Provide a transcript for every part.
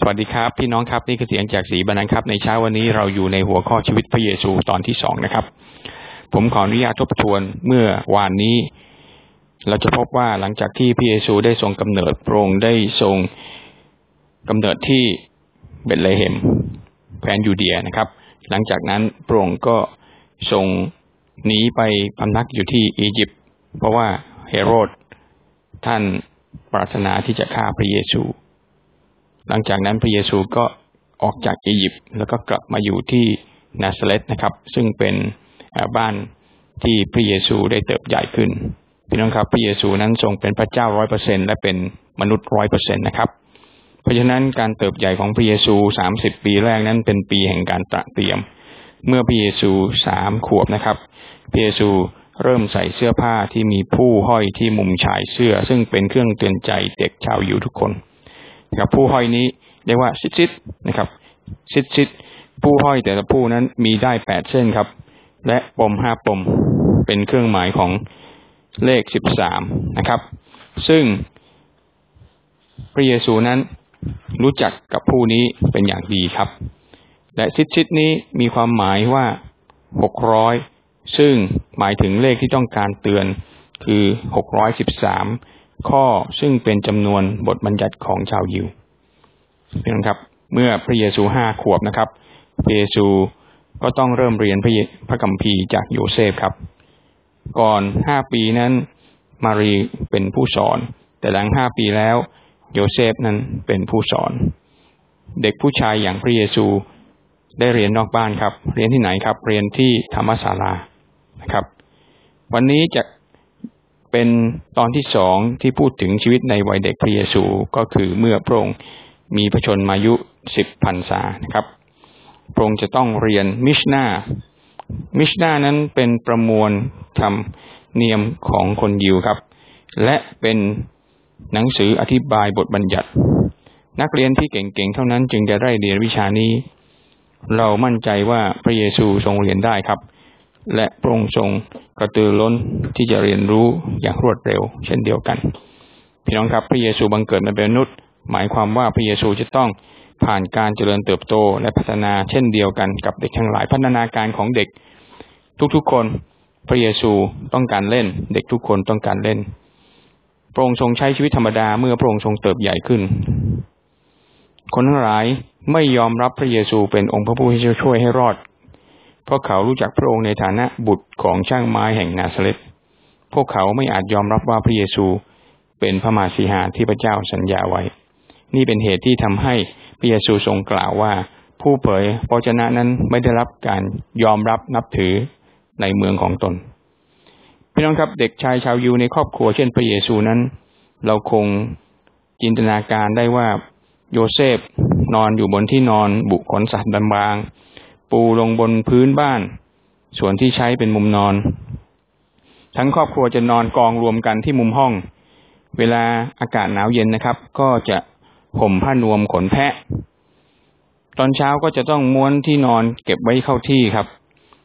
สวัสดีครับพี่น้องครับนี่คือเสียงจากสีบันันครับ ในเช้าวันนี้เราอยู่ในหัวข้อชีวิตพระเยซูตอนที่สองนะครับ ผมขออนุญาตทบทวนเมื่อวานนี้ เราจะพบว่าหลังจากที่พระเยซูได้ทรงกำเนิดโปรงได้ทรงกำเนิดที่เบตเลเฮมแคว้นยูเดียนะครับ หลังจากนั้นโปรงก็ทรงหนีไปพำนักอยู่ที่อียิปต์เพราะว่าเฮโรดท่านปรารถนาที่จะฆ่าพระเยซู หลังจากนั้นพระเยซูก็ออกจากอียิปต์แล้วก็กลับมาอยู่ที่นาซาเรตนะครับ ซึ่งเป็นบ้านที่พระเยซูได้เติบใหญ่ขึ้นพี่น้องครับ พระเยซูนั้นทรงเป็นพระเจ้าร้อยเปอร์เซ็นและเป็นมนุษย์ร้อยเปอร์เซ็นตนะครับ เพราะฉะนั้นการเติบใหญ่ของพระเยซูสามสิบปีแรกนั้นเป็นปีแห่งการตระเตรียม เมื่อพระเยซูสามขวบนะครับ พระเยซูเริ่มใส่เสื้อผ้าที่มีผู้ห้อยที่มุมชายเสื้อ ซึ่งเป็นเครื่องเตือนใจเด็กชาวยิวทุกคน นะครับผู้ห้อยนี้เรียกว่าซิดซิดนะครับ ซิดซิดผู้ห้อยแต่ละผู้นั้นมีได้แปดเส้นครับ และปมห้าปมเป็นเครื่องหมายของเลขสิบสามนะครับ ซึ่งพระเยซูนั้นรู้จักกับผู้นี้เป็นอย่างดีครับ และซิดซิดนี้มีความหมายว่าหกร้อยซึ่งหมายถึงเลขที่ต้องการเตือนคือหกร้อยสิบสาม ข้อซึ่งเป็นจำนวนบทบัญญัติของชาวยิวพี่น้องครับเมื่อพระเยซูห้าขวบนะครับ พระเยซูก็ต้องเริ่มเรียนพระพระกัมภีร์จากโยเซฟครับ ก่อนห้าปีนั้นมารีเป็นผู้สอน แต่หลังห้าปีแล้วโยเซฟนั้นเป็นผู้สอน เด็กผู้ชายอย่างพระเยซูได้เรียนนอกบ้านครับ เรียนที่ไหนครับ เรียนที่ธรรมศาลานะครับ วันนี้จะ เป็นตอนที่สองที่พูดถึงชีวิตในวัยเด็กพระเยซูก็คือเมื่อพระองค์มีพระชนมายุสิบพรรษานะครับ พระองค์จะต้องเรียนมิชนามิชนานั้นเป็นประมวลธรรมเนียมของคนยิวครับ และเป็นหนังสืออธิบายบทบัญญัติ นักเรียนที่เก่งๆเท่านั้นจึงจะได้เรียนวิชานี้ เรามั่นใจว่าพระเยซูทรงเรียนได้ครับ และพระองค์ทรงกระตือร้นที่จะเรียนรู้อย่างรวดเร็ว เช่นเดียวกัน พี่น้องครับพระเยซูบังเกิดมาเป็นมนุษย์ หมายความว่าพระเยซูจะต้องผ่านการเจริญเติบโตและพัฒนาเช่นเดียวกันกับเด็กทั้งหลายพัฒนาการของเด็ก ทุกๆคนพระเยซูต้องการเล่น เด็กทุกคนต้องการเล่นพระองค์ทรงใช้ชีวิตธรรมดาเมื่อพระองค์ทรงเติบใหญ่ขึ้น คนทั้งหลายไม่ยอมรับพระเยซูเป็นองค์พระผู้ช่วยให้รอด เพราะเขารู้จักพระองค์ในฐานะบุตรของช่างไม้แห่งนาซาเรตพวกเขาไม่อาจยอมรับว่าพระเยซูเป็นพระมาสีหาที่พระเจ้าสัญญาไว้ นี่เป็นเหตุที่ทำให้พระเยซูทรงกล่าวว่า ผู้เผยพระชนะนั้นไม่ได้รับการยอมรับนับถือในเมืองของตน พี่น้องครับเด็กชายชาวยูในครอบครัวเช่นพระเยซูนั้น เราคงจินตนาการได้ว่าโยเซฟนอนอยู่บนที่นอนบุขนสัตว์บาง ปูลงบนพื้นบ้าน ส่วนที่ใช้เป็นมุมนอน ทั้งครอบครัวจะนอนกองรวมกันที่มุมห้อง เวลาอากาศหนาวเย็นนะครับ ก็จะห่มผ้านวมขนแพะ ตอนเช้าก็จะต้องม้วนที่นอนเก็บไว้เข้าที่ครับ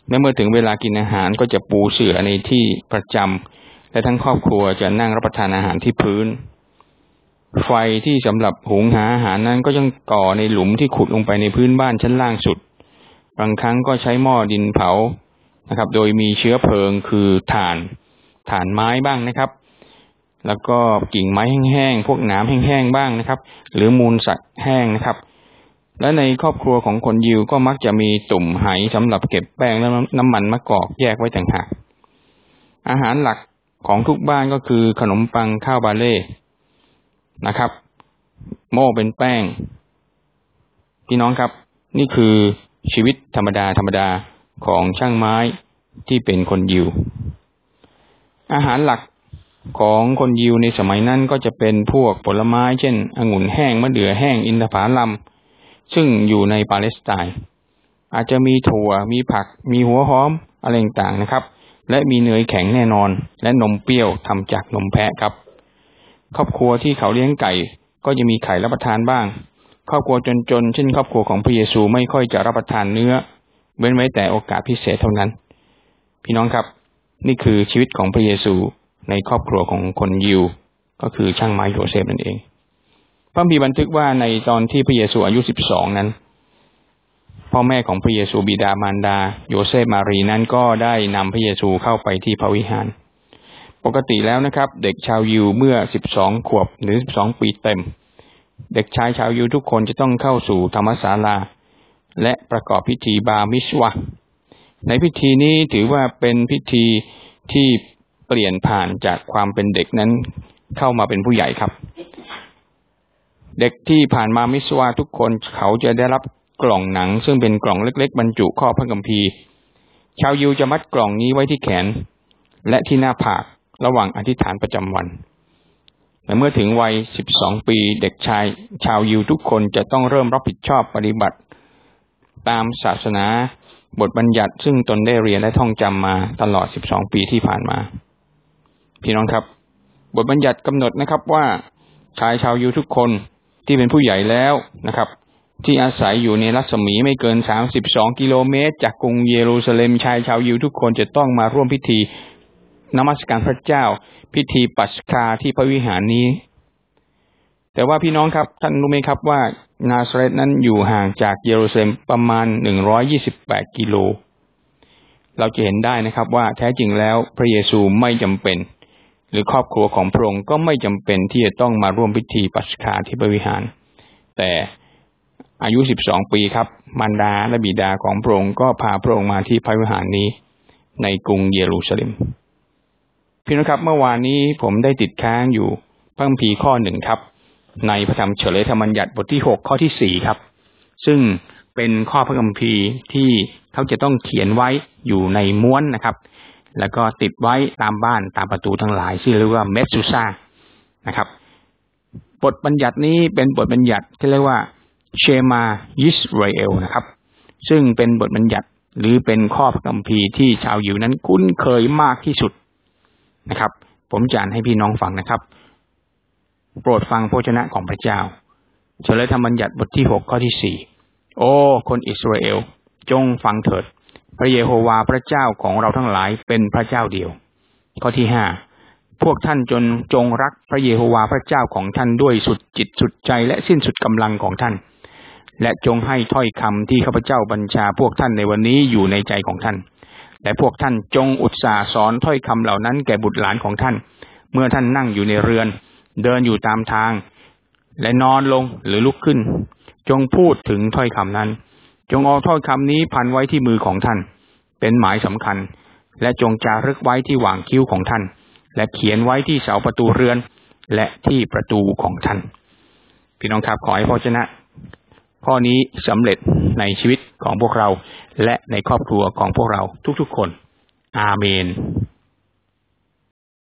และเมื่อถึงเวลากินอาหารก็จะปูเสื่อในที่ประจำและทั้งครอบครัวจะนั่งรับประทานอาหารที่พื้นไฟที่สำหรับหุงหาอาหารนั้นก็ยังก่อในหลุมที่ขุดลงไปในพื้นบ้านชั้นล่างสุด บางครั้งก็ใช้หม้อดินเผานะครับ โดยมีเชื้อเพลิงคือถ่านถ่านไม้บ้างนะครับ แล้วก็กิ่งไม้แห้งๆพวกหนามแห้งๆบ้างนะครับ หรือมูลสัตว์แห้งนะครับ และในครอบครัวของคนยิวก็มักจะมีตุ่มไหสำหรับเก็บแป้งและน้ำมันมะกอกแยกไว้ต่างหากอาหารหลักของทุกบ้านก็คือขนมปังข้าวบาเล่นะครับ โม่เป็นแป้งพี่น้องครับ นี่คือ ชีวิตธรรมดาธรรมดาของช่างไม้ที่เป็นคนยิว อาหารหลักของคนยิวในสมัยนั้นก็จะเป็นพวกผลไม้เช่นองุ่นแห้งมะเดื่อแห้งอินทผลัมซึ่งอยู่ในปาเลสไตน์อาจจะมีถั่วมีผัก มีหัวหอมอะไรต่างๆนะครับ และมีเนยแข็งแน่นอน และนมเปรี้ยวทำจากนมแพะครับ ครอบครัวที่เขาเลี้ยงไก่ก็จะมีไข่รับประทานบ้าง ครอบครัวจนๆเช่นครอบครัวของพระเยซูไม่ค่อยจะรับประทานเนื้อ เว้นไว้แต่โอกาสพิเศษเท่านั้น พี่น้องครับ นี่คือชีวิตของพระเยซูในครอบครัวของคนยิว ก็คือช่างไม้โยเซฟนั่นเองพระคัมภีร์บันทึกว่าในตอนที่พระเยซูอายุสิบสองนั้น พ่อแม่ของพระเยซูบิดามารดา โยเซฟมารีนั้นก็ได้นำพระเยซูเข้าไปที่พระวิหาร ปกติแล้วนะครับ เด็กชาวยิวเมื่อสิบสองขวบหรือสิบสองปีเต็ม เด็กชายชาวยิวทุกคนจะต้องเข้าสู่ธรรมศาลา และประกอบพิธีบามิชวะ ในพิธีนี้ถือว่าเป็นพิธีที่เปลี่ยนผ่านจากความเป็นเด็กนั้นเข้ามาเป็นผู้ใหญ่ครับ เด็กที่ผ่านมามิสวาทุกคนเขาจะได้รับกล่องหนัง ซึ่งเป็นกล่องเล็ก ๆ บรรจุข้อพระคัมภีร์ ชาวยิวจะมัดกล่องนี้ไว้ที่แขน และที่หน้าผากระหว่างอธิษฐานประจำวัน แต่เมื่อถึงวัยสิบสองปีเด็กชายชาวยิวทุกคนจะต้องเริ่มรับผิดชอบปฏิบัติ ตามศาสนาบทบัญญัติซึ่งตนได้เรียนและท่องจำมาตลอดสิบสองปีที่ผ่านมา พี่น้องครับ บทบัญญัติกำหนดนะครับว่าชายชาวยิวทุกคนที่เป็นผู้ใหญ่แล้วนะครับ ที่อาศัยอยู่ในรัศมีไม่เกินสามสิบสองกิโลเมตร จากกรุงเยรูซาเล็มชายชาวยิวทุกคนจะต้องมาร่วมพิธี นมัสการพระเจ้า พิธีปัสคาที่พระวิหารนี้ แต่ว่าพี่น้องครับ ท่านรู้ไหมครับว่า นาซาเรตนั้นอยู่ห่างจากเยรูซาเล็มประมาณหนึ่งร้อยยี่สิบแปดกิโล เราจะเห็นได้นะครับว่าแท้จริงแล้วพระเยซูไม่จำเป็น หรือครอบครัวของพระองค์ก็ไม่จำเป็นที่จะต้องมาร่วมพิธีปัสคาที่พระวิหาร แต่อายุสิบสองปีครับ มารดาและบิดาของพระองค์ก็พาพระองค์มาที่พระวิหารนี้ในกรุงเยรูซาเล็ม พี่น้องครับ เมื่อวานนี้ผมได้ติดค้างอยู่พระคัมภีร์ข้อหนึ่งครับ ในพระธรรมเฉลยธรรมัญญัติบทที่หกข้อที่สี่ครับ ซึ่งเป็นข้อพระคัมภีร์ที่เขาจะต้องเขียนไว้อยู่ในม้วนนะครับ แล้วก็ติดไว้ตามบ้านตามประตูทั้งหลายชื่เรียกว่าเมสซูซานะครับ บทบัญญัตินี้เป็นบทบัญญัติที่เรียกว่าเชมายิสราเอลนะครับ ซึ่งเป็นบทบัญญัติหรือเป็นข้อพระคัมภีร์ที่ชาวยิวนั้นคุ้นเคยมากที่สุด นะครับ ผมจะอ่านให้พี่น้องฟังนะครับ โปรดฟังพระชนะของพระเจ้า เฉลยธรรมบัญญัติบทที่หกข้อที่สี่โอ้ คนอิสราเอล จงฟังเถิด พระเยโฮวาพระเจ้าของเราทั้งหลายเป็นพระเจ้าเดียว ข้อที่ห้าพวกท่านจนจงรักพระเยโฮวาพระเจ้าของท่านด้วยสุดจิตสุดใจและสิ้นสุดกำลังของท่าน และจงให้ถ้อยคำที่ข้าพเจ้าบัญชาพวกท่านในวันนี้อยู่ในใจของท่าน และพวกท่านจงอุตสาสอนถ้อยคำเหล่านั้นแก่บุตรหลานของท่าน เมื่อท่านนั่งอยู่ในเรือน เดินอยู่ตามทาง และนอนลงหรือลุกขึ้น จงพูดถึงถ้อยคำนั้น จงเอาถ้อยคำนี้พันไว้ที่มือของท่าน เป็นหมายสำคัญ และจงจารึกไว้ที่หว่างคิ้วของท่าน และเขียนไว้ที่เสาประตูเรือน และที่ประตูของท่าน พี่น้องครับขอให้พระเจ้า ข้อนี้สำเร็จในชีวิตของพวกเรา และในครอบครัวของพวกเราทุกๆคน อาเมน